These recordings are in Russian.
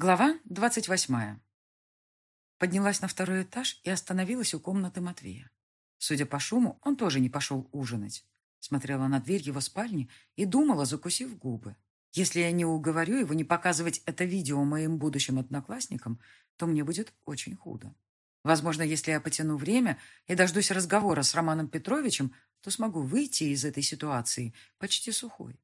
Глава двадцать восьмая. Поднялась на второй этаж и остановилась у комнаты Матвея. Судя по шуму, он тоже не пошел ужинать. Смотрела на дверь его спальни и думала, закусив губы. Если я не уговорю его не показывать это видео моим будущим одноклассникам, то мне будет очень худо. Возможно, если я потяну время и дождусь разговора с Романом Петровичем, то смогу выйти из этой ситуации почти сухой.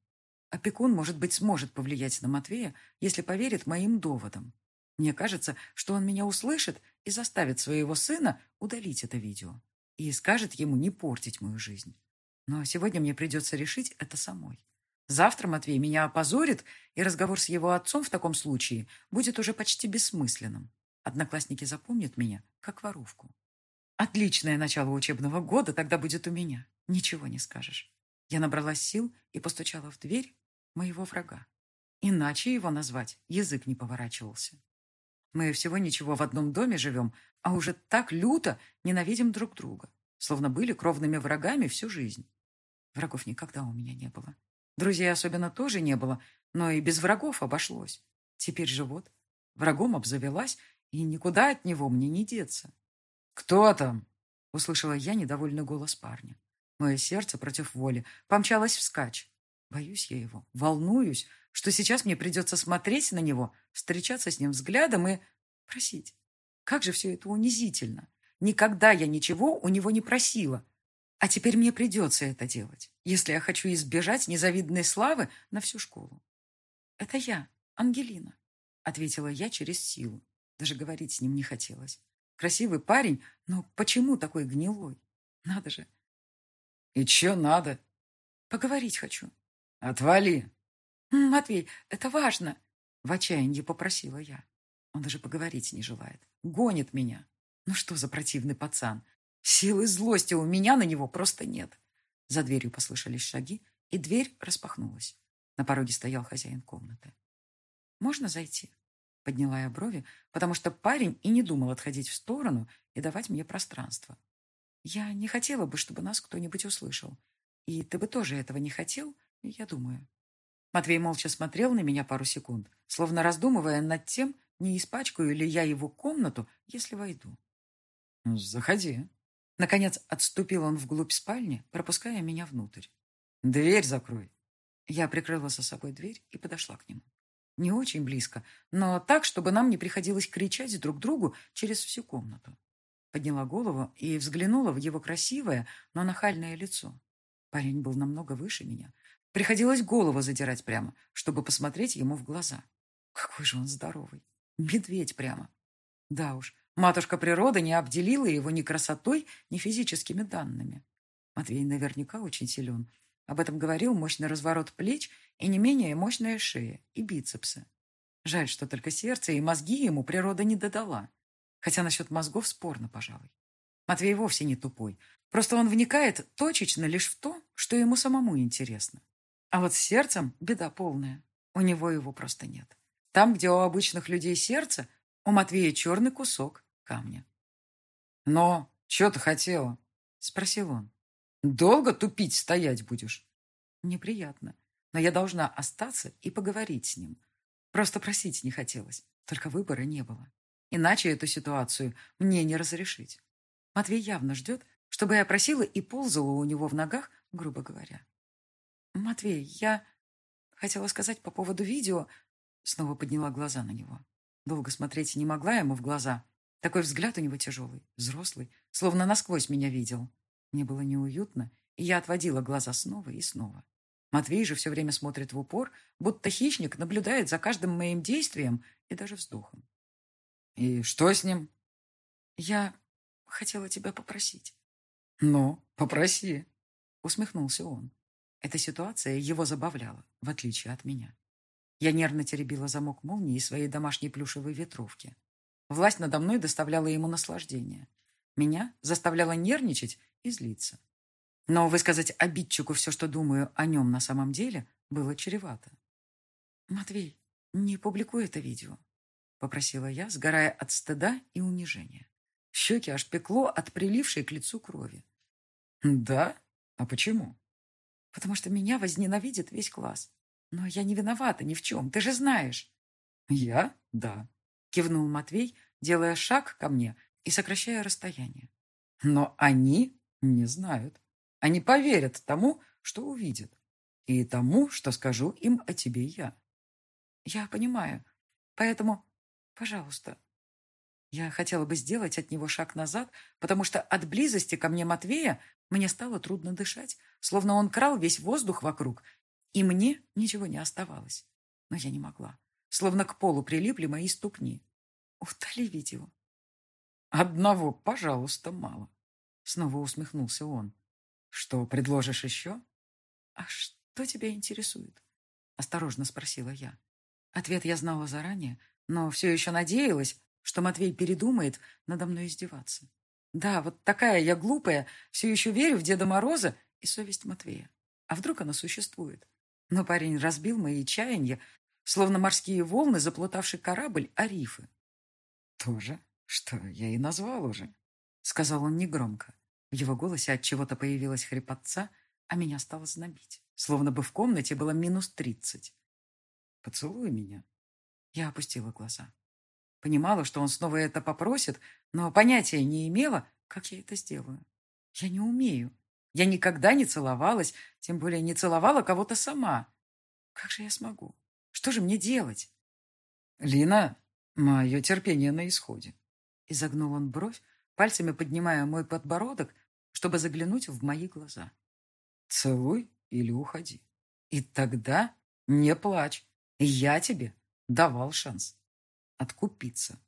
Опекун, может быть, сможет повлиять на Матвея, если поверит моим доводам. Мне кажется, что он меня услышит и заставит своего сына удалить это видео. И скажет ему не портить мою жизнь. Но сегодня мне придется решить это самой. Завтра Матвей меня опозорит, и разговор с его отцом в таком случае будет уже почти бессмысленным. Одноклассники запомнят меня как воровку. Отличное начало учебного года тогда будет у меня. Ничего не скажешь. Я набралась сил и постучала в дверь, моего врага. Иначе его назвать язык не поворачивался. Мы всего ничего в одном доме живем, а уже так люто ненавидим друг друга, словно были кровными врагами всю жизнь. Врагов никогда у меня не было. Друзей особенно тоже не было, но и без врагов обошлось. Теперь же вот, врагом обзавелась, и никуда от него мне не деться. «Кто там?» — услышала я недовольный голос парня. Мое сердце против воли помчалось вскачь. Боюсь я его, волнуюсь, что сейчас мне придется смотреть на него, встречаться с ним взглядом и просить. Как же все это унизительно. Никогда я ничего у него не просила. А теперь мне придется это делать, если я хочу избежать незавидной славы на всю школу. Это я, Ангелина, ответила я через силу. Даже говорить с ним не хотелось. Красивый парень, но почему такой гнилой? Надо же. И че надо? Поговорить хочу. «Отвали!» «Матвей, это важно!» В отчаянии попросила я. Он даже поговорить не желает. Гонит меня. Ну что за противный пацан? Силы злости у меня на него просто нет. За дверью послышались шаги, и дверь распахнулась. На пороге стоял хозяин комнаты. «Можно зайти?» Подняла я брови, потому что парень и не думал отходить в сторону и давать мне пространство. Я не хотела бы, чтобы нас кто-нибудь услышал. И ты бы тоже этого не хотел, я думаю. Матвей молча смотрел на меня пару секунд, словно раздумывая над тем, не испачкаю ли я его комнату, если войду. «Ну, «Заходи». Наконец отступил он вглубь спальни, пропуская меня внутрь. «Дверь закрой». Я прикрыла за собой дверь и подошла к нему. Не очень близко, но так, чтобы нам не приходилось кричать друг другу через всю комнату. Подняла голову и взглянула в его красивое, но нахальное лицо. Парень был намного выше меня, Приходилось голову задирать прямо, чтобы посмотреть ему в глаза. Какой же он здоровый. Медведь прямо. Да уж, матушка природа не обделила его ни красотой, ни физическими данными. Матвей наверняка очень силен. Об этом говорил мощный разворот плеч и не менее мощная шея и бицепсы. Жаль, что только сердце и мозги ему природа не додала. Хотя насчет мозгов спорно, пожалуй. Матвей вовсе не тупой. Просто он вникает точечно лишь в то, что ему самому интересно. А вот с сердцем беда полная. У него его просто нет. Там, где у обычных людей сердце, у Матвея черный кусок камня. «Но что ты хотела?» — спросил он. «Долго тупить стоять будешь?» «Неприятно, но я должна остаться и поговорить с ним. Просто просить не хотелось, только выбора не было. Иначе эту ситуацию мне не разрешить. Матвей явно ждет, чтобы я просила и ползала у него в ногах, грубо говоря. «Матвей, я хотела сказать по поводу видео...» Снова подняла глаза на него. Долго смотреть не могла ему в глаза. Такой взгляд у него тяжелый, взрослый, словно насквозь меня видел. Мне было неуютно, и я отводила глаза снова и снова. Матвей же все время смотрит в упор, будто хищник наблюдает за каждым моим действием и даже вздохом. «И что с ним?» «Я хотела тебя попросить». «Ну, попроси», — усмехнулся он. Эта ситуация его забавляла, в отличие от меня. Я нервно теребила замок молнии своей домашней плюшевой ветровки. Власть надо мной доставляла ему наслаждение. Меня заставляла нервничать и злиться. Но высказать обидчику все, что думаю о нем на самом деле, было чревато. «Матвей, не публикуй это видео», — попросила я, сгорая от стыда и унижения. Щеки аж пекло от прилившей к лицу крови. «Да? А почему?» Потому что меня возненавидит весь класс. Но я не виновата ни в чем, ты же знаешь. Я? Да. Кивнул Матвей, делая шаг ко мне и сокращая расстояние. Но они не знают. Они поверят тому, что увидят, и тому, что скажу им о тебе я. Я понимаю. Поэтому, пожалуйста. Я хотела бы сделать от него шаг назад, потому что от близости ко мне Матвея мне стало трудно дышать, словно он крал весь воздух вокруг, и мне ничего не оставалось. Но я не могла. Словно к полу прилипли мои ступни. Удали видео. Одного, пожалуйста, мало. Снова усмехнулся он. Что, предложишь еще? А что тебя интересует? Осторожно спросила я. Ответ я знала заранее, но все еще надеялась, что Матвей передумает надо мной издеваться. Да, вот такая я глупая, все еще верю в Деда Мороза и совесть Матвея. А вдруг она существует? Но парень разбил мои чаяния, словно морские волны, заплутавший корабль, о рифы. «Тоже, что я и назвал уже», — сказал он негромко. В его голосе от чего-то появилась хрипотца, а меня стало знобить, словно бы в комнате было минус тридцать. «Поцелуй меня». Я опустила глаза. Понимала, что он снова это попросит, но понятия не имела, как я это сделаю. Я не умею. Я никогда не целовалась, тем более не целовала кого-то сама. Как же я смогу? Что же мне делать? Лина, мое терпение на исходе. Изогнул он бровь, пальцами поднимая мой подбородок, чтобы заглянуть в мои глаза. Целуй или уходи. И тогда не плачь. Я тебе давал шанс откупиться.